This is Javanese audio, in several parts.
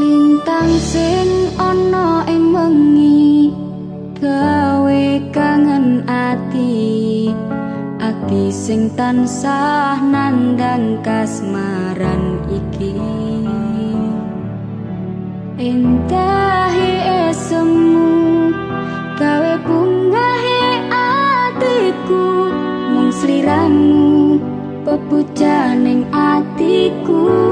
lintang sing ana ing wengi gawe kangen ati. Ati sing tansah nandang kasmaran iki. Entahi esemu gawe bungahe atiku. Mung sliramu pepujaning atiku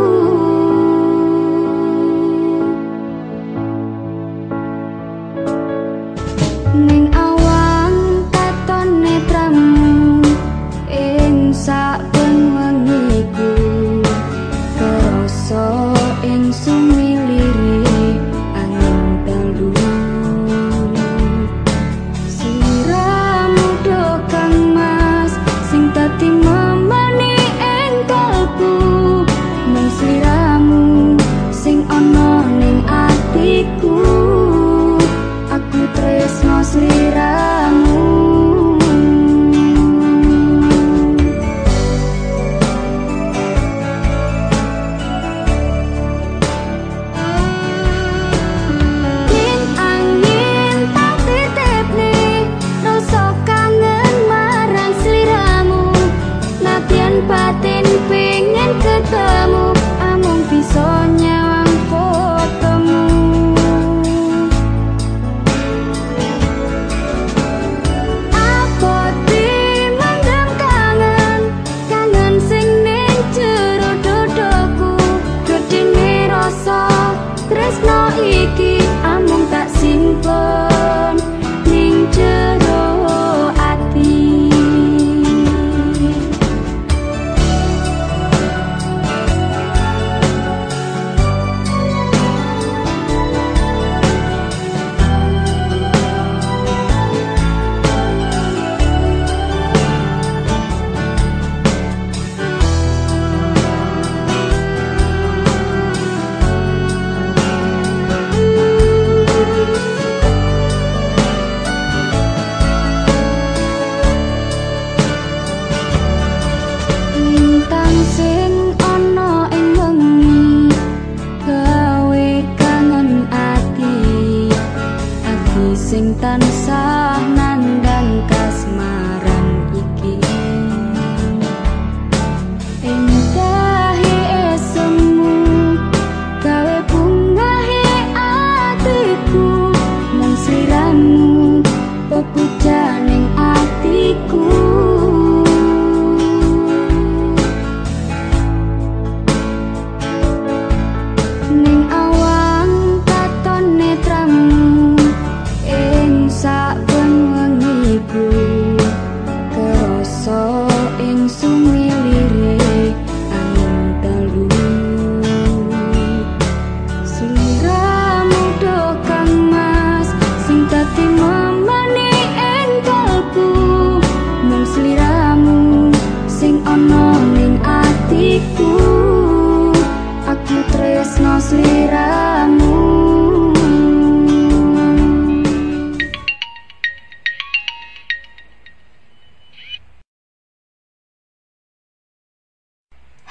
bisogna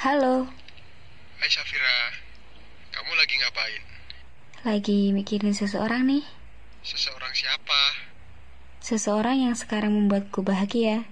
Halo. Hai Safira, kamu lagi ngapain? Lagi mikirin seseorang nih. Seseorang siapa? Seseorang yang sekarang membuatku bahagia.